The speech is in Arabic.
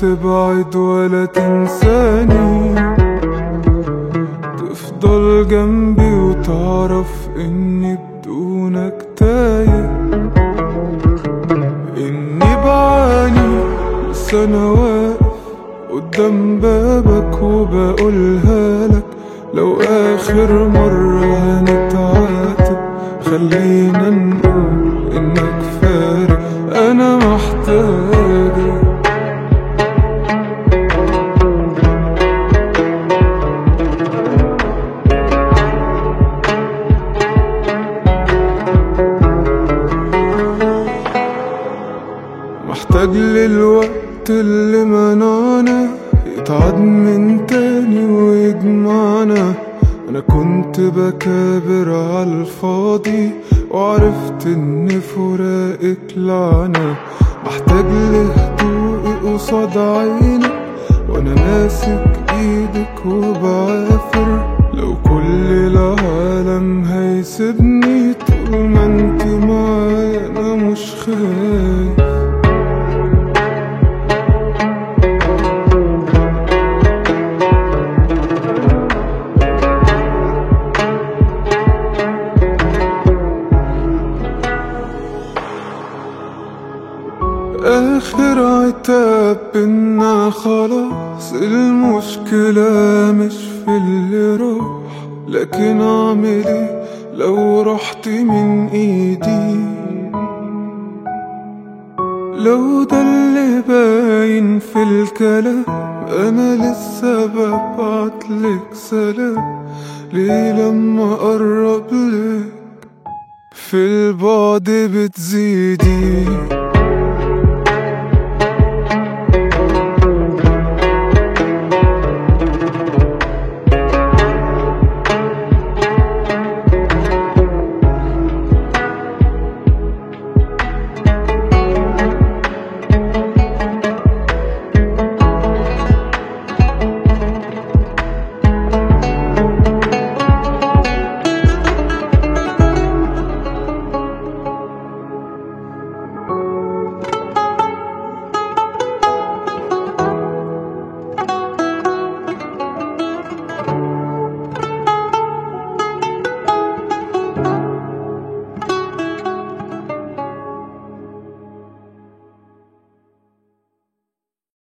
تبعد ولا تنساني. تفضل جنبي وتعرف إني بدونك تايه. إني بعاني بس أنا واقف قدام بابك وبقولها لك. لو آخر مرة هنتعاتب خلينا نقول إنك فارق. أنا محتاجك. محتاج للوقت اللي منعنا يتعاد من تاني ويجمعنا. أنا كنت بكابر على الفاضي وعرفت إن فراقك لعنة محتاج لهدوء قصاد عينك وأنا ماسك إيدك وبعافر آخر عتاب إنا خلاص المشكلة مش في اللي راح لكن أعمل إيه لو رحت من إيدي. لو ده اللي باين في الكلام أنا لسه ببعتلك سلام. ليه لما أقرب لك في البعد بتزيدي؟